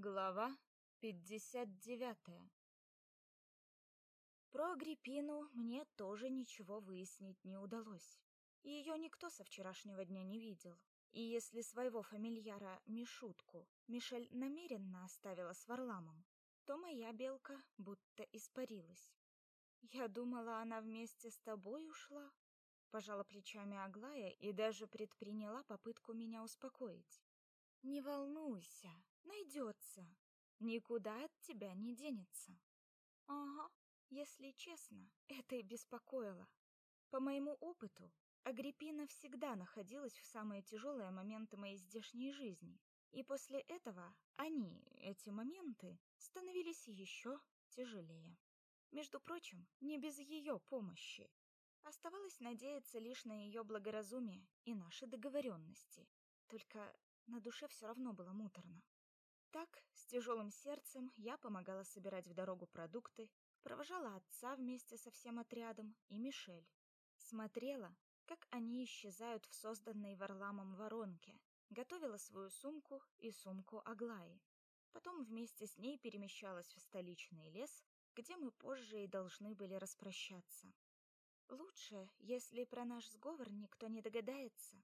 Глава 59 Про Агриппину мне тоже ничего выяснить не удалось. Ее никто со вчерашнего дня не видел. И если своего фамильяра Мишутку Мишель намеренно оставила с Варламом, то моя белка будто испарилась. Я думала, она вместе с тобой ушла. Пожала плечами Аглая и даже предприняла попытку меня успокоить. Не волнуйся, найдется. Никуда от тебя не денется. Ага, если честно, это и беспокоило. По моему опыту, Агриппина всегда находилась в самые тяжелые моменты моей здешней жизни. И после этого они, эти моменты, становились еще тяжелее. Между прочим, не без ее помощи. Оставалось надеяться лишь на ее благоразумие и наши договоренности. Только на душе все равно было муторно. Так, с тяжелым сердцем, я помогала собирать в дорогу продукты, провожала отца вместе со всем отрядом и Мишель. Смотрела, как они исчезают в созданной Варламом воронке, готовила свою сумку и сумку Аглаи. Потом вместе с ней перемещалась в столичный лес, где мы позже и должны были распрощаться. Лучше, если про наш сговор никто не догадается,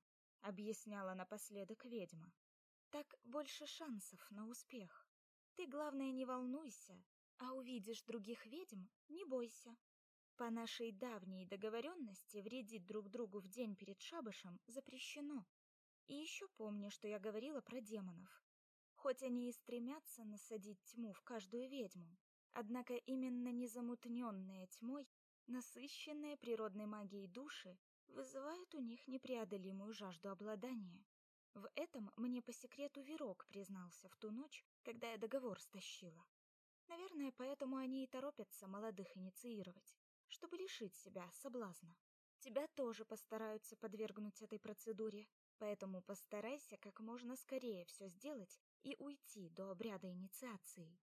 объясняла напоследок ведьма. Так больше шансов на успех. Ты, главное, не волнуйся, а увидишь других ведьм, не бойся. По нашей давней договоренности вредить друг другу в день перед шабашем запрещено. И еще помни, что я говорила про демонов. Хоть они и стремятся насадить тьму в каждую ведьму, однако именно незамутненные тьмой, насыщенные природной магией души вызывают у них непреодолимую жажду обладания. В этом мне по секрету Верок признался в ту ночь, когда я договор стащила. Наверное, поэтому они и торопятся молодых инициировать, чтобы лишить себя соблазна. Тебя тоже постараются подвергнуть этой процедуре, поэтому постарайся как можно скорее все сделать и уйти до обряда инициации.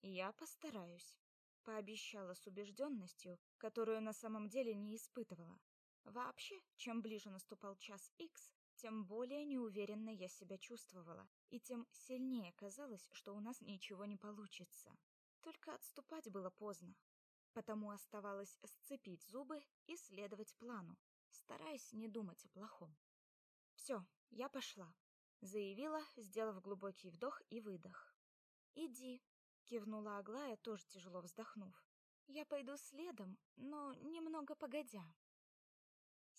Я постараюсь, пообещала с убежденностью, которую на самом деле не испытывала. Вообще, чем ближе наступал час X, тем более неуверенно я себя чувствовала, и тем сильнее казалось, что у нас ничего не получится. Только отступать было поздно. Потому оставалось сцепить зубы и следовать плану, стараясь не думать о плохом. «Все, я пошла», — заявила, сделав глубокий вдох и выдох. «Иди», — кивнула Аглая, тоже тяжело вздохнув. «Я пойду следом, но немного погодя».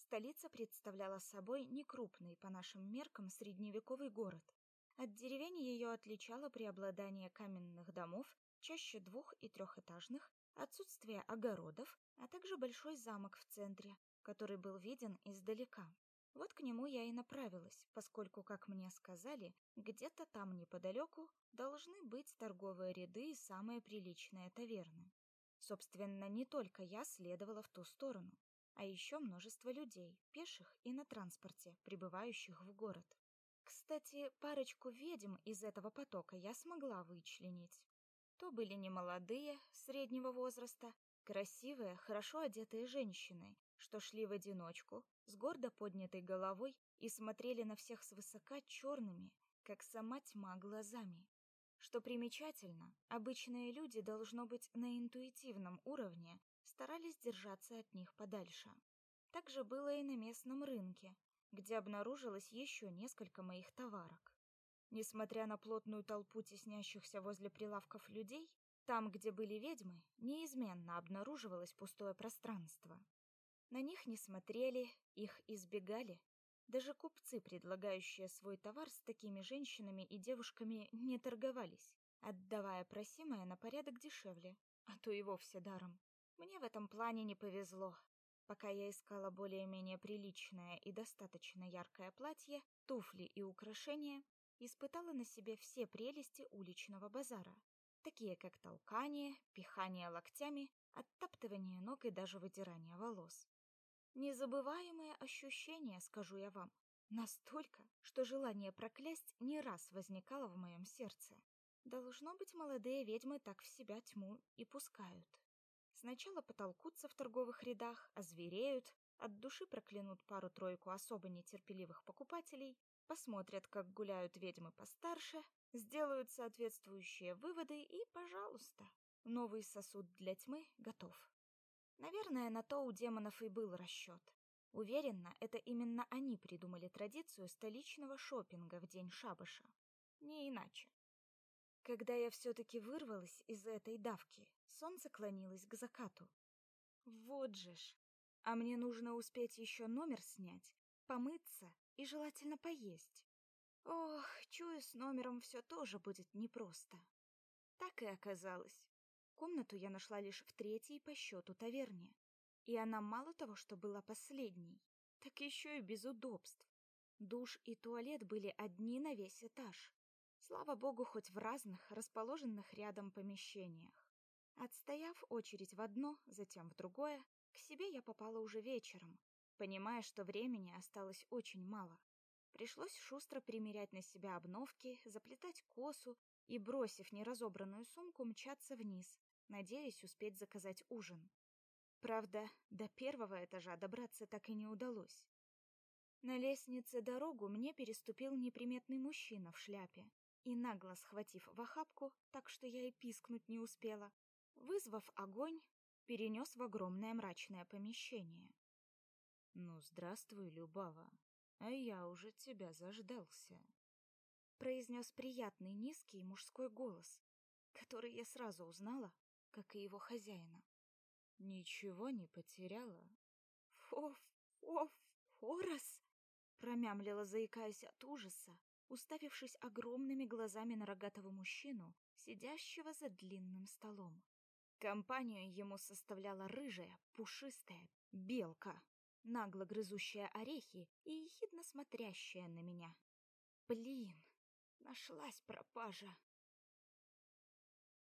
Столица представляла собой некрупный по нашим меркам средневековый город. От деревень ее отличало преобладание каменных домов, чаще двух- и трехэтажных, отсутствие огородов, а также большой замок в центре, который был виден издалека. Вот к нему я и направилась, поскольку, как мне сказали, где-то там неподалеку должны быть торговые ряды и самые приличные таверны. Собственно, не только я следовала в ту сторону а еще множество людей, пеших и на транспорте, прибывающих в город. Кстати, парочку ведьм из этого потока я смогла вычленить. То были немолодые, среднего возраста, красивые, хорошо одетые женщины, что шли в одиночку, с гордо поднятой головой и смотрели на всех свысока черными, как сама тьма, глазами. Что примечательно, обычные люди, должно быть, на интуитивном уровне старались держаться от них подальше. Так же было и на местном рынке, где обнаружилось еще несколько моих товарок. Несмотря на плотную толпу теснящихся возле прилавков людей, там, где были ведьмы, неизменно обнаруживалось пустое пространство. На них не смотрели, их избегали. Даже купцы, предлагающие свой товар с такими женщинами и девушками, не торговались, отдавая просимое на порядок дешевле, а то и вовсе даром. Мне в этом плане не повезло. Пока я искала более-менее приличное и достаточно яркое платье, туфли и украшения, испытала на себе все прелести уличного базара, такие как толкание, пихание локтями, оттаптывание ног и даже вытирание волос. Незабываемое ощущение, скажу я вам, настолько, что желание проклясть не раз возникало в моем сердце. Должно быть, молодые ведьмы так в себя тьму и пускают. Сначала потолкутся в торговых рядах, озвереют, от души проклянут пару-тройку особо нетерпеливых покупателей, посмотрят, как гуляют ведьмы постарше, сделают соответствующие выводы и, пожалуйста, новый сосуд для тьмы готов. Наверное, на то у демонов и был расчет. Уверена, это именно они придумали традицию столичного шопинга в день шабаша. Не иначе. Когда я все-таки вырвалась из этой давки, солнце клонилось к закату. Вот же ж. А мне нужно успеть еще номер снять, помыться и желательно поесть. Ох, чую, с номером все тоже будет непросто. Так и оказалось. Комнату я нашла лишь в третьей по счету таверне. И она мало того, что была последней, так еще и без удобств. Душ и туалет были одни на весь этаж. Слава богу, хоть в разных, расположенных рядом помещениях. Отстояв очередь в одно, затем в другое, к себе я попала уже вечером, понимая, что времени осталось очень мало. Пришлось шустро примерять на себя обновки, заплетать косу и, бросив неразобранную сумку, мчаться вниз, надеясь успеть заказать ужин. Правда, до первого этажа добраться так и не удалось. На лестнице дорогу мне переступил неприметный мужчина в шляпе и, нагло схватив в охапку, так что я и пискнуть не успела, вызвав огонь, перенес в огромное мрачное помещение. «Ну, здравствуй, Любава, а я уже тебя заждался», — произнес приятный низкий мужской голос, который я сразу узнала, как и его хозяина. Ничего не потеряла. Фоф, фоф, Форос! Промямлила, заикаясь от ужаса, уставившись огромными глазами на рогатого мужчину, сидящего за длинным столом. Компанию ему составляла рыжая, пушистая белка, нагло грызущая орехи и ехидно смотрящая на меня. Блин, нашлась пропажа.